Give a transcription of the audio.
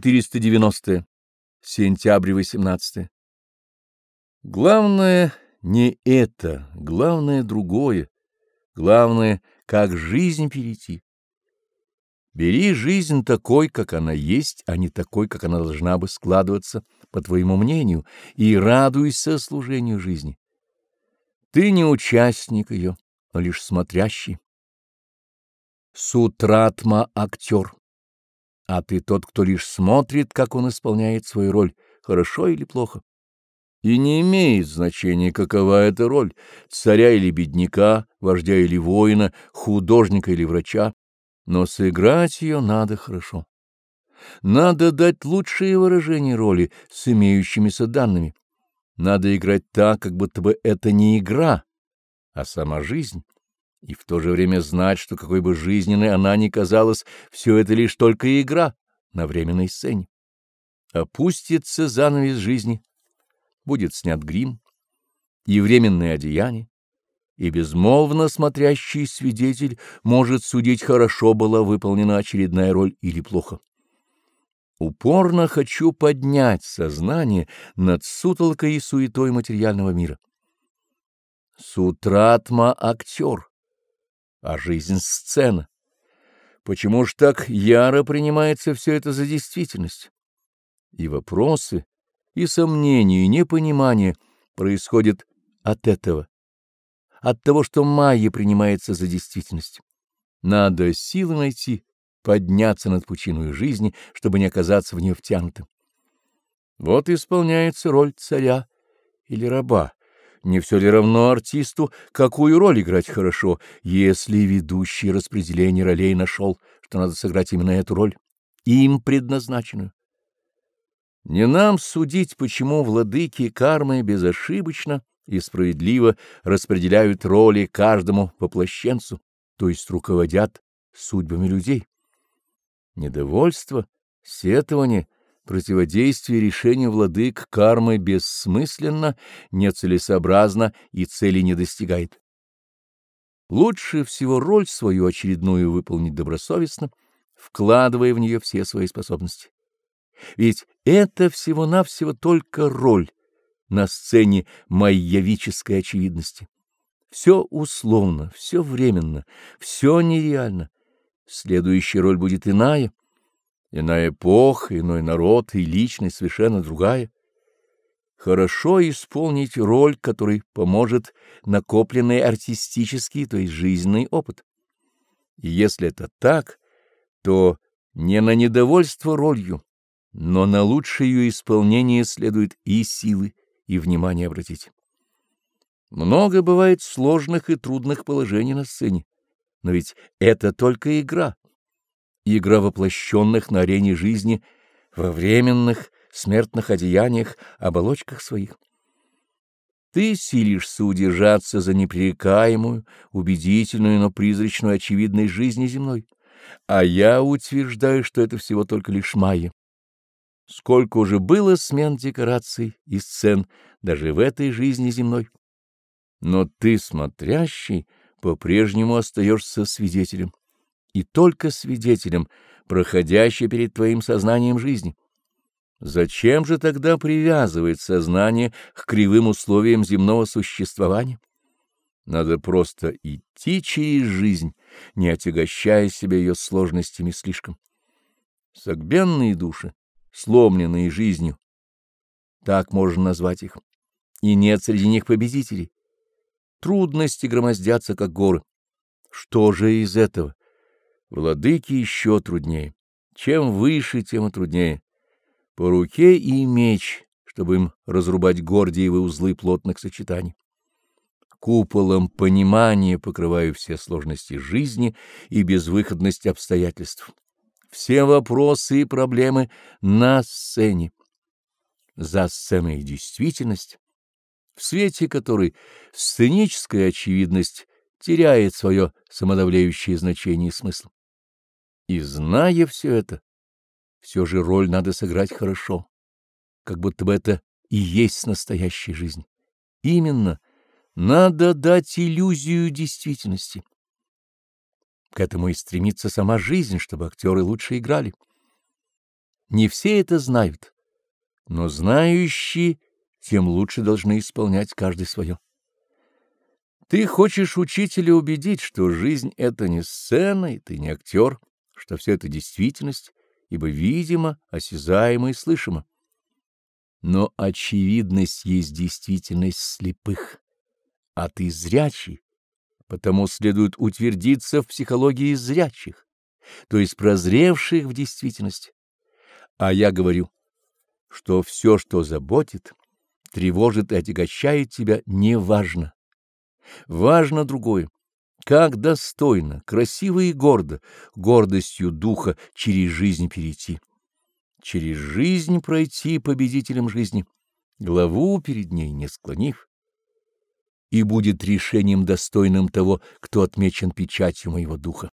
490. Сентябрь 18. Главное не это, главное другое. Главное, как жизнь перейти. Бери жизнь такой, как она есть, а не такой, как она должна бы складываться, по твоему мнению, и радуйся служению жизни. Ты не участник ее, но лишь смотрящий. Сутратма — актер, а ты тот, кто лишь смотрит, как он исполняет свою роль, хорошо или плохо. И не имеет значения, какова эта роль — царя или бедняка, вождя или воина, художника или врача, но сыграть ее надо хорошо. Надо дать лучшее выражение роли с имеющимися данными. Надо играть так, как будто бы это не игра, а сама жизнь, и в то же время знать, что какой бы жизненной она ни казалась, все это лишь только игра на временной сцене. Опустится занавес жизни, будет снят грим и временное одеяние, и безмолвно смотрящий свидетель может судить, хорошо была выполнена очередная роль или плохо. Упорно хочу поднять сознание над сутолкой и суетой материального мира. Сутратма — актер, а жизнь — сцена. Почему ж так яро принимается все это за действительность? И вопросы, и сомнения, и непонимание происходят от этого, от того, что майя принимается за действительность. Надо силы найти, подняться над пучиной жизни, чтобы не оказаться в нее втянутым. Вот исполняется роль царя или раба. Не все ли равно артисту, какую роль играть хорошо, если ведущий распределение ролей нашел, что надо сыграть именно эту роль, им предназначенную? Не нам судить, почему владыки кармы безошибочно и справедливо распределяют роли каждому воплощенцу, то есть руководят судьбами людей. Недовольство, сетование, противодействие решению владык кармы бессмысленно, нецелесообразно и цели не достигает. Лучше всего роль свою очередную выполнить добросовестно, вкладывая в нее все свои способности. Ведь это всего-навсего только роль на сцене майявической очевидности. Все условно, все временно, все нереально. Следующая роль будет иная, иная эпоха, иной народ и личность совершенно другая. Хорошо исполнить роль, которой поможет накопленный артистический, то есть жизненный опыт. И если это так, то не на недовольство ролью, но на лучшее ее исполнение следует и силы, и внимание обратить. Много бывает сложных и трудных положений на сцене, но ведь это только игра. Игра воплощенных на арене жизни во временных смертных одеяниях, оболочках своих. Ты силишься удержаться за непререкаемую, убедительную, но призрачную очевидность жизни земной, а я утверждаю, что это всего только лишь майя. Сколько уже было смен декораций и сцен даже в этой жизни земной. Но ты, смотрящий, по-прежнему остаешься свидетелем, и только свидетелем, проходящей перед твоим сознанием жизни. Зачем же тогда привязывать сознание к кривым условиям земного существования? Надо просто идти через жизнь, не отягощая себя ее сложностями слишком. Согбенные души сломленные жизнью. Так можно назвать их. И нет среди них победителей. Трудности громоздятся, как горы. Что же из этого? Владыки еще труднее. Чем выше, тем и труднее. По руке и меч, чтобы им разрубать гордиевы узлы плотных сочетаний. Куполом понимания покрываю все сложности жизни и безвыходность обстоятельств все вопросы и проблемы на сцене. За сценой действительность, в свете которой сценическая очевидность теряет свое самодавляющее значение и смысл. И зная все это, все же роль надо сыграть хорошо, как будто бы это и есть настоящая жизнь. Именно надо дать иллюзию действительности к этому и стремится сама жизнь, чтобы актеры лучше играли. Не все это знают, но знающие тем лучше должны исполнять каждый свое. Ты хочешь учителя убедить, что жизнь — это не сцена, и ты не актер, что все это действительность, ибо видимо, осязаемо и слышимо. Но очевидность есть действительность слепых, а ты зрячий, потому следует утвердиться в психологии зрячих, то есть прозревших в действительность. А я говорю, что все, что заботит, тревожит и отягощает тебя, не важно. Важно другое. Как достойно, красиво и гордо, гордостью духа через жизнь перейти. Через жизнь пройти победителем жизни, главу перед ней не склонив. И будет решением достойным того, кто отмечен печатью моего духа.